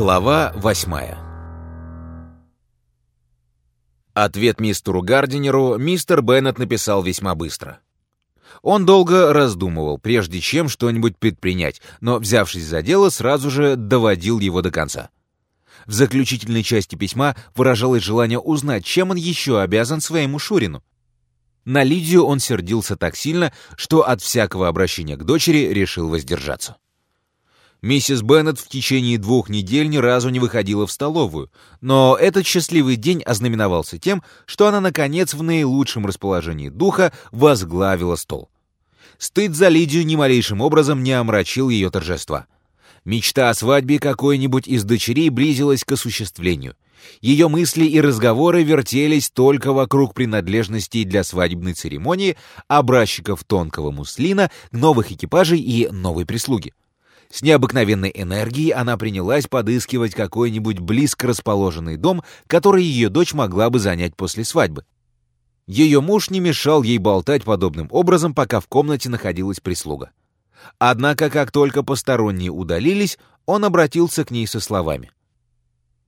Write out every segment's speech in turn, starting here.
Глава восьмая Ответ мистеру Гардинеру мистер Беннет написал весьма быстро. Он долго раздумывал, прежде чем что-нибудь предпринять, но, взявшись за дело, сразу же доводил его до конца. В заключительной части письма выражалось желание узнать, чем он еще обязан своему Шурину. На Лидию он сердился так сильно, что от всякого обращения к дочери решил воздержаться. Миссис Беннет в течение двух недель ни разу не выходила в столовую, но этот счастливый день ознаменовался тем, что она, наконец, в наилучшем расположении духа возглавила стол. Стыд за Лидию ни малейшим образом не омрачил ее торжества. Мечта о свадьбе какой-нибудь из дочерей близилась к осуществлению. Ее мысли и разговоры вертелись только вокруг принадлежностей для свадебной церемонии, образчиков тонкого муслина, новых экипажей и новой прислуги. С необыкновенной энергией она принялась подыскивать какой-нибудь близко расположенный дом, который ее дочь могла бы занять после свадьбы. Ее муж не мешал ей болтать подобным образом, пока в комнате находилась прислуга. Однако, как только посторонние удалились, он обратился к ней со словами.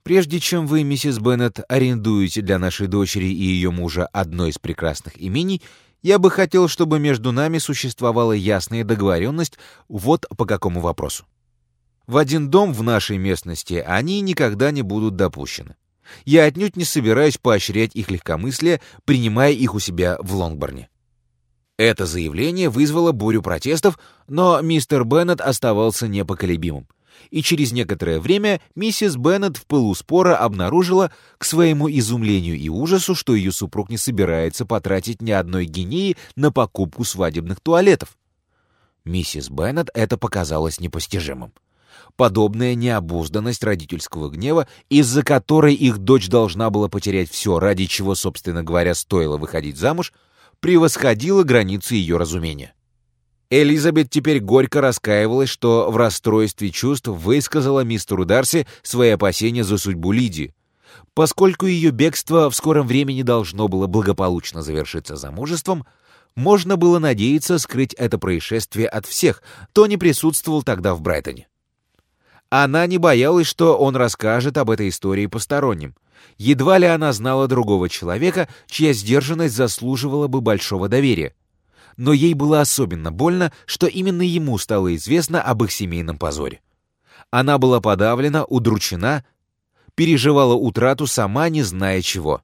«Прежде чем вы, миссис Беннет, арендуете для нашей дочери и ее мужа одно из прекрасных имений, я бы хотел, чтобы между нами существовала ясная договоренность вот по какому вопросу. В один дом в нашей местности они никогда не будут допущены. Я отнюдь не собираюсь поощрять их легкомыслие, принимая их у себя в Лонгборне. Это заявление вызвало бурю протестов, но мистер Беннет оставался непоколебимым и через некоторое время миссис Беннет в пылу спора обнаружила, к своему изумлению и ужасу, что ее супруг не собирается потратить ни одной гинеи на покупку свадебных туалетов. Миссис Беннет это показалось непостижимым. Подобная необузданность родительского гнева, из-за которой их дочь должна была потерять все, ради чего, собственно говоря, стоило выходить замуж, превосходила границы ее разумения. Элизабет теперь горько раскаивалась, что в расстройстве чувств высказала мистеру Дарси свои опасения за судьбу Лидии. Поскольку ее бегство в скором времени должно было благополучно завершиться замужеством, можно было надеяться скрыть это происшествие от всех, кто не присутствовал тогда в Брайтоне. Она не боялась, что он расскажет об этой истории посторонним. Едва ли она знала другого человека, чья сдержанность заслуживала бы большого доверия но ей было особенно больно, что именно ему стало известно об их семейном позоре. Она была подавлена, удручена, переживала утрату, сама не зная чего.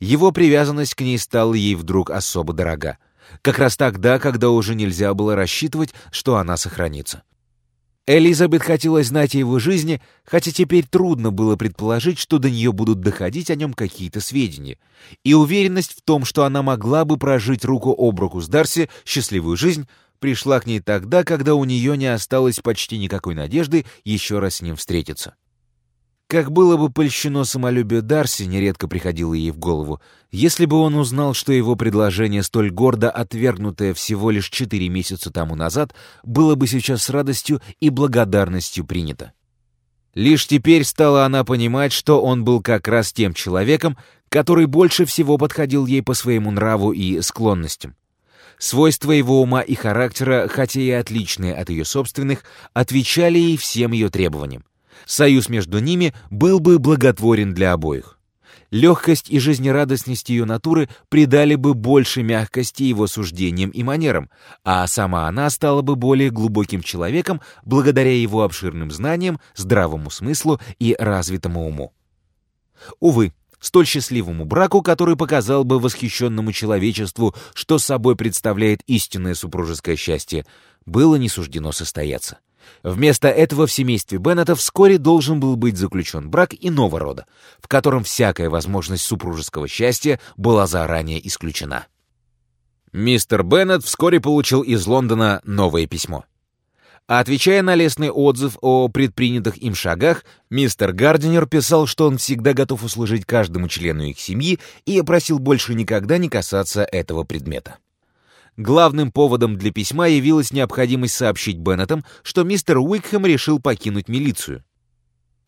Его привязанность к ней стала ей вдруг особо дорога, как раз тогда, когда уже нельзя было рассчитывать, что она сохранится. Элизабет хотела знать о его жизни, хотя теперь трудно было предположить, что до нее будут доходить о нем какие-то сведения, и уверенность в том, что она могла бы прожить руку об руку с Дарси счастливую жизнь, пришла к ней тогда, когда у нее не осталось почти никакой надежды еще раз с ним встретиться. Как было бы польщено самолюбие Дарси, нередко приходило ей в голову, если бы он узнал, что его предложение, столь гордо отвергнутое всего лишь четыре месяца тому назад, было бы сейчас с радостью и благодарностью принято. Лишь теперь стала она понимать, что он был как раз тем человеком, который больше всего подходил ей по своему нраву и склонностям. Свойства его ума и характера, хотя и отличные от ее собственных, отвечали ей всем ее требованиям. Союз между ними был бы благотворен для обоих. Легкость и жизнерадостность ее натуры придали бы больше мягкости его суждениям и манерам, а сама она стала бы более глубоким человеком благодаря его обширным знаниям, здравому смыслу и развитому уму. Увы, столь счастливому браку, который показал бы восхищенному человечеству, что собой представляет истинное супружеское счастье, было не суждено состояться. Вместо этого в семействе Беннетов вскоре должен был быть заключен брак иного рода, в котором всякая возможность супружеского счастья была заранее исключена. Мистер Беннет вскоре получил из Лондона новое письмо. Отвечая на лестный отзыв о предпринятых им шагах, мистер Гардинер писал, что он всегда готов услужить каждому члену их семьи и просил больше никогда не касаться этого предмета. Главным поводом для письма явилась необходимость сообщить Беннетам, что мистер Уикхэм решил покинуть милицию.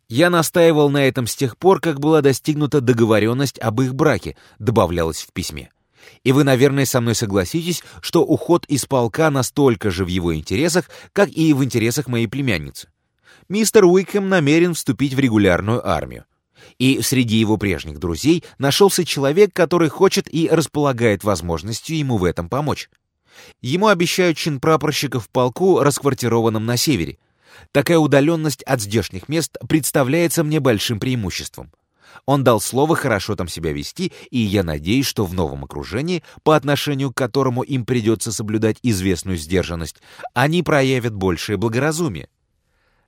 «Я настаивал на этом с тех пор, как была достигнута договоренность об их браке», добавлялось в письме. И вы, наверное, со мной согласитесь, что уход из полка настолько же в его интересах, как и в интересах моей племянницы. мистер Уикхэм намерен вступить в регулярную армию. И среди его прежних друзей нашелся человек, который хочет и располагает возможностью ему в этом помочь. Ему обещают чин прапорщика в полку, расквартированном на севере. Такая удаленность от здешних мест представляется мне большим преимуществом. Он дал слово хорошо там себя вести, и я надеюсь, что в новом окружении, по отношению к которому им придется соблюдать известную сдержанность, они проявят большее благоразумие.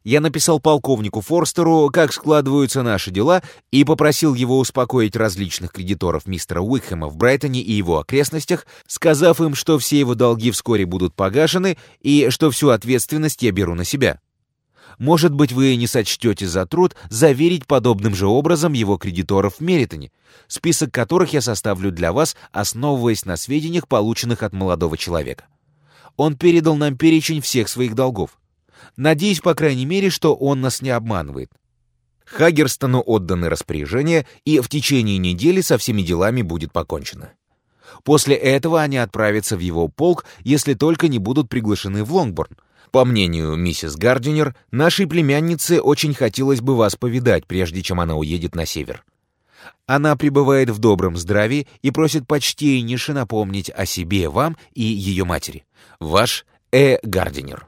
Я написал полковнику Форстеру, как складываются наши дела, и попросил его успокоить различных кредиторов мистера Уикхэма в Брайтоне и его окрестностях, сказав им, что все его долги вскоре будут погашены и что всю ответственность я беру на себя. Может быть, вы не сочтете за труд заверить подобным же образом его кредиторов в Меритоне, список которых я составлю для вас, основываясь на сведениях, полученных от молодого человека. Он передал нам перечень всех своих долгов. Надеюсь, по крайней мере, что он нас не обманывает. Хагерстону отданы распоряжения, и в течение недели со всеми делами будет покончено. После этого они отправятся в его полк, если только не будут приглашены в Лонгборн. По мнению миссис Гардинер, нашей племяннице очень хотелось бы вас повидать, прежде чем она уедет на север. Она пребывает в добром здравии и просит почтеннейше напомнить о себе вам и ее матери. Ваш Э. Гардинер.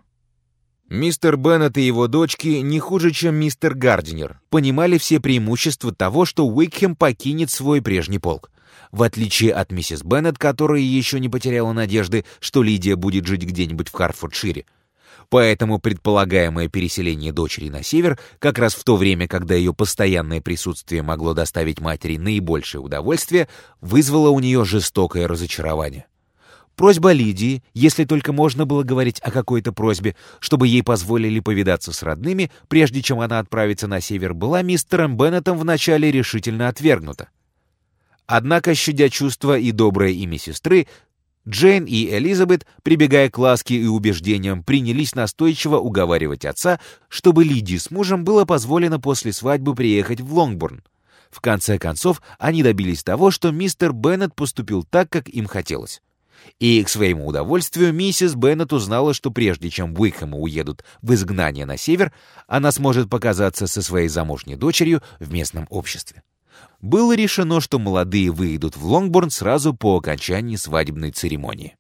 Мистер Беннет и его дочки не хуже, чем мистер Гардинер, понимали все преимущества того, что Уикхем покинет свой прежний полк. В отличие от миссис Беннет, которая еще не потеряла надежды, что Лидия будет жить где-нибудь в Харфордшире. Поэтому предполагаемое переселение дочери на север, как раз в то время, когда ее постоянное присутствие могло доставить матери наибольшее удовольствие, вызвало у нее жестокое разочарование. Просьба Лидии, если только можно было говорить о какой-то просьбе, чтобы ей позволили повидаться с родными, прежде чем она отправится на север, была мистером Беннетом вначале решительно отвергнута. Однако, щадя чувства и доброе имя сестры, Джейн и Элизабет, прибегая к ласке и убеждениям, принялись настойчиво уговаривать отца, чтобы Лидии с мужем было позволено после свадьбы приехать в Лонгборн. В конце концов, они добились того, что мистер Беннет поступил так, как им хотелось. И, к своему удовольствию, миссис Беннет узнала, что прежде чем Уикхэмы уедут в изгнание на север, она сможет показаться со своей замужней дочерью в местном обществе. Было решено, что молодые выйдут в Лонгборн сразу по окончании свадебной церемонии.